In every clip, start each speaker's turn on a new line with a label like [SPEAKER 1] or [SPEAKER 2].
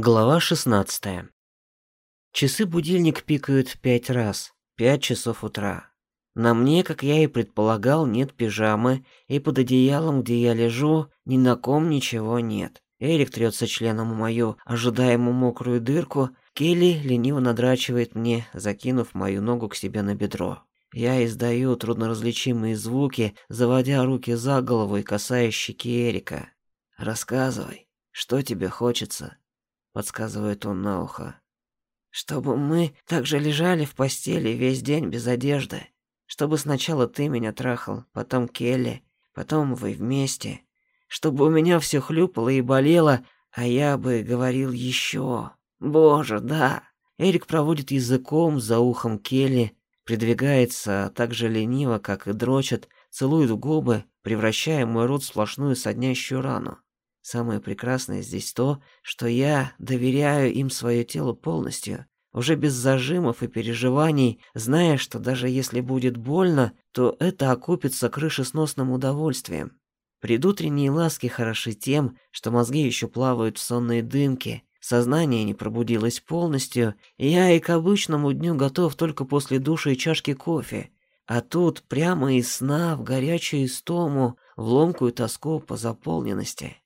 [SPEAKER 1] Глава 16. Часы будильник пикают пять раз. Пять часов утра. На мне, как я и предполагал, нет пижамы, и под одеялом, где я лежу, ни на ком ничего нет. Эрик трется членом мою ожидаемую мокрую дырку, Келли лениво надрачивает мне, закинув мою ногу к себе на бедро. Я издаю трудноразличимые звуки, заводя руки за голову и касаясь щеки Эрика. «Рассказывай, что тебе хочется?» Подсказывает он на ухо. Чтобы мы также лежали в постели весь день без одежды. Чтобы сначала ты меня трахал, потом Келли, потом вы вместе. Чтобы у меня все хлюпало и болело, а я бы говорил еще. Боже, да. Эрик проводит языком за ухом Келли, придвигается так же лениво, как и дрочит, целует в губы, превращая мой рот в сплошную соднящую рану. Самое прекрасное здесь то, что я доверяю им свое тело полностью, уже без зажимов и переживаний, зная, что даже если будет больно, то это окупится крышесносным удовольствием. Предутренние ласки хороши тем, что мозги еще плавают в сонной дымке, сознание не пробудилось полностью, и я и к обычному дню готов только после душа и чашки кофе. А тут прямо из сна в горячую истому, в ломкую тоску по заполненности.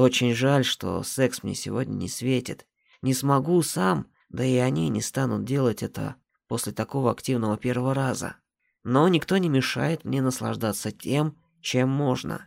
[SPEAKER 1] Очень жаль, что секс мне сегодня не светит. Не смогу сам, да и они не станут делать это после такого активного первого раза. Но никто не мешает мне наслаждаться тем, чем можно.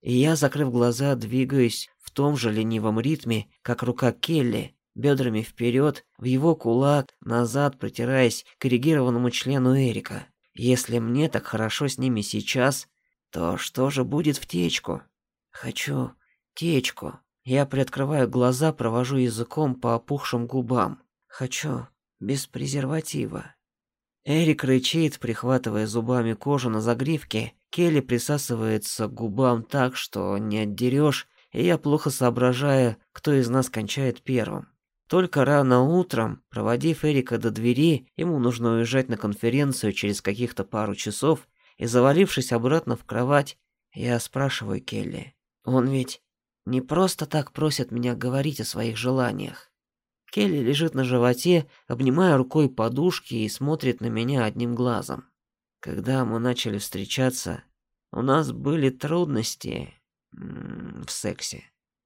[SPEAKER 1] И я, закрыв глаза, двигаюсь в том же ленивом ритме, как рука Келли, бедрами вперед, в его кулак, назад протираясь к коррегированному члену Эрика. Если мне так хорошо с ними сейчас, то что же будет в течку? Хочу Течку. Я приоткрываю глаза, провожу языком по опухшим губам. Хочу. Без презерватива. Эрик рычит, прихватывая зубами кожу на загривке. Келли присасывается к губам так, что не отдерешь, и я плохо соображаю, кто из нас кончает первым. Только рано утром, проводив Эрика до двери, ему нужно уезжать на конференцию через каких-то пару часов, и завалившись обратно в кровать, я спрашиваю Келли. Он ведь не просто так просят меня говорить о своих желаниях. Келли лежит на животе, обнимая рукой подушки и смотрит на меня одним глазом. Когда мы начали встречаться, у нас были трудности в сексе.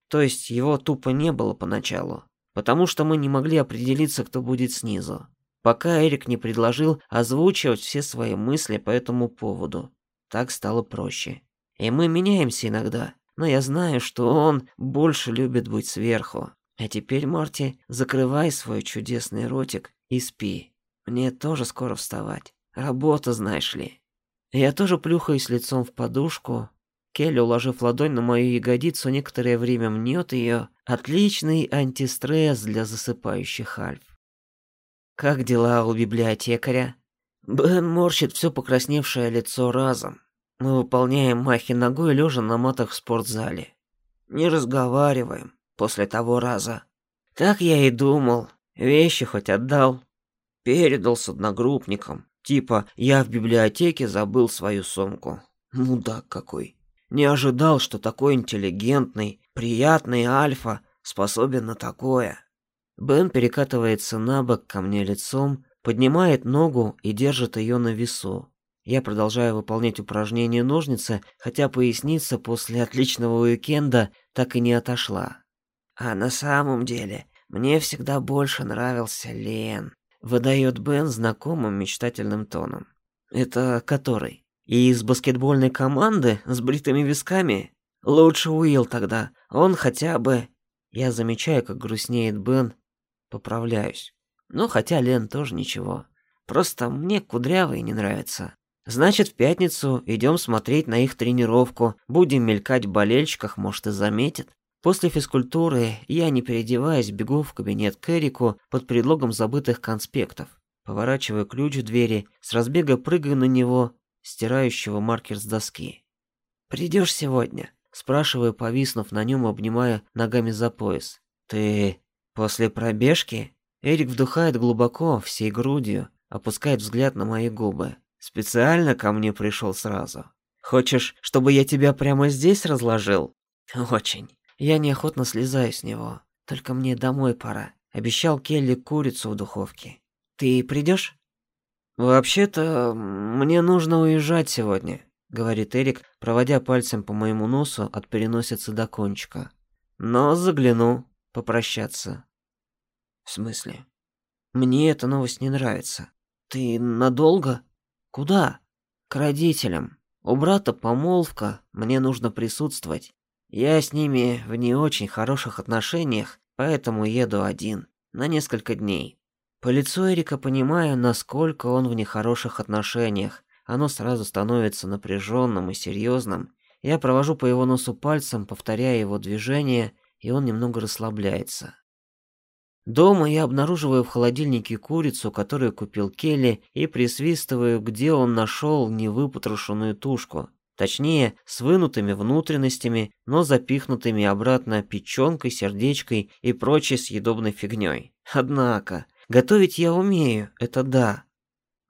[SPEAKER 1] То есть его тупо не было поначалу, потому что мы не могли определиться, кто будет снизу. Пока Эрик не предложил озвучивать все свои мысли по этому поводу. Так стало проще. И мы меняемся иногда но я знаю, что он больше любит быть сверху. А теперь, Морти, закрывай свой чудесный ротик и спи. Мне тоже скоро вставать. Работа, знаешь ли. Я тоже плюхаюсь лицом в подушку. Келли, уложив ладонь на мою ягодицу, некоторое время мнет ее. Отличный антистресс для засыпающих альф. Как дела у библиотекаря? Бен морщит все покрасневшее лицо разом. Мы выполняем махи ногой, лежа на матах в спортзале. Не разговариваем после того раза. Так я и думал. Вещи хоть отдал. Передал с одногруппником. Типа, я в библиотеке забыл свою сумку. Мудак какой. Не ожидал, что такой интеллигентный, приятный альфа способен на такое. Бен перекатывается на бок ко мне лицом, поднимает ногу и держит ее на весу. Я продолжаю выполнять упражнения ножницы, хотя поясница после отличного уикенда так и не отошла. А на самом деле, мне всегда больше нравился Лен, выдает Бен знакомым мечтательным тоном. Это который? И из баскетбольной команды с бритыми висками? Лучше Уилл тогда. Он хотя бы Я замечаю, как грустнеет Бен, поправляюсь. Ну, хотя Лен тоже ничего. Просто мне кудрявый не нравится. Значит, в пятницу идем смотреть на их тренировку, будем мелькать в болельщиках, может и заметят. После физкультуры я, не переодеваясь, бегу в кабинет к Эрику под предлогом забытых конспектов. Поворачиваю ключ в двери, с разбега прыгаю на него, стирающего маркер с доски. «Придешь сегодня?» Спрашиваю, повиснув на нем, обнимая ногами за пояс. «Ты после пробежки?» Эрик вдыхает глубоко, всей грудью, опускает взгляд на мои губы. Специально ко мне пришел сразу. Хочешь, чтобы я тебя прямо здесь разложил? Очень. Я неохотно слезаю с него. Только мне домой пора. Обещал Келли курицу в духовке. Ты придешь? Вообще-то, мне нужно уезжать сегодня, говорит Эрик, проводя пальцем по моему носу от переносицы до кончика. Но загляну попрощаться. В смысле? Мне эта новость не нравится. Ты надолго? Куда? К родителям. У брата помолвка, мне нужно присутствовать. Я с ними в не очень хороших отношениях, поэтому еду один на несколько дней. По лицу Эрика понимаю, насколько он в нехороших отношениях. Оно сразу становится напряженным и серьезным. Я провожу по его носу пальцем, повторяя его движения, и он немного расслабляется. Дома я обнаруживаю в холодильнике курицу, которую купил Келли, и присвистываю, где он нашел невыпотрошенную тушку. Точнее, с вынутыми внутренностями, но запихнутыми обратно печёнкой, сердечкой и прочей съедобной фигнёй. Однако, готовить я умею, это да.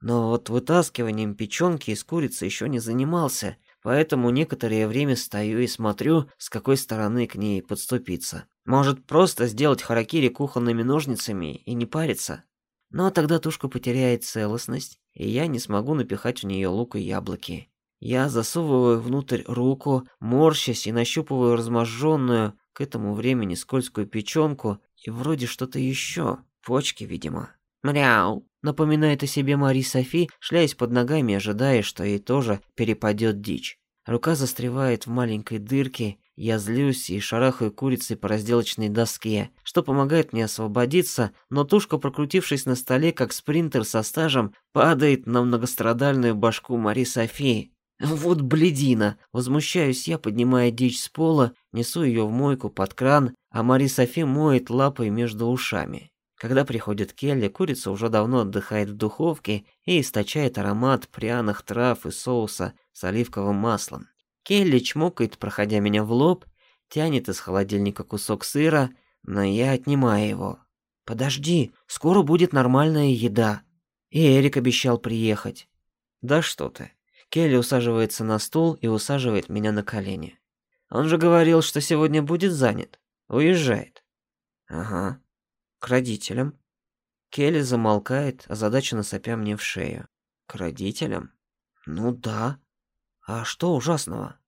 [SPEAKER 1] Но вот вытаскиванием печёнки из курицы ещё не занимался, поэтому некоторое время стою и смотрю, с какой стороны к ней подступиться. Может, просто сделать харакири кухонными ножницами и не париться? Но тогда тушка потеряет целостность, и я не смогу напихать в неё лук и яблоки. Я засовываю внутрь руку, морщась и нащупываю разможженную к этому времени скользкую печёнку и вроде что-то еще, почки, видимо. «Мряу!» — напоминает о себе Мари Софи, шляясь под ногами, ожидая, что ей тоже перепадет дичь. Рука застревает в маленькой дырке, я злюсь и шарахаю курицей по разделочной доске, что помогает мне освободиться, но тушка, прокрутившись на столе, как спринтер со стажем, падает на многострадальную башку Мари Софи. Вот бледина. Возмущаюсь я, поднимая дичь с пола, несу ее в мойку под кран, а Мари Софи моет лапой между ушами. Когда приходит Келли, курица уже давно отдыхает в духовке и источает аромат пряных трав и соуса с оливковым маслом. Келли чмокает, проходя меня в лоб, тянет из холодильника кусок сыра, но я отнимаю его. «Подожди, скоро будет нормальная еда». И Эрик обещал приехать. «Да что ты». Келли усаживается на стул и усаживает меня на колени. Он же говорил, что сегодня будет занят. Уезжает. Ага. К родителям. Келли замолкает, озадаченно сопя мне в шею. К родителям? Ну да. А что ужасного?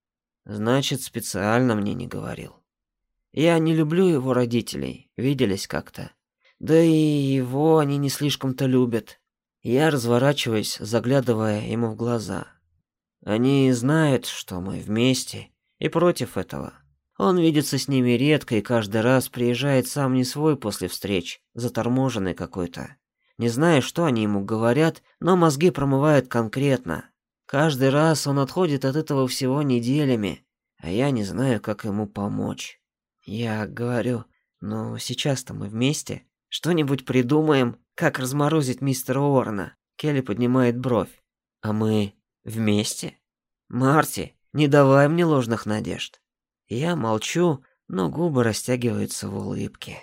[SPEAKER 1] Значит, специально мне не говорил. Я не люблю его родителей, виделись как-то. Да и его они не слишком-то любят. Я разворачиваюсь, заглядывая ему в глаза. Они знают, что мы вместе, и против этого. Он видится с ними редко и каждый раз приезжает сам не свой после встреч, заторможенный какой-то. Не знаю, что они ему говорят, но мозги промывают конкретно. Каждый раз он отходит от этого всего неделями, а я не знаю, как ему помочь. Я говорю, ну сейчас-то мы вместе. Что-нибудь придумаем, как разморозить мистера Уоррена. Келли поднимает бровь. А мы Вместе? Марти, не давай мне ложных надежд. Я молчу, но губы растягиваются в улыбке.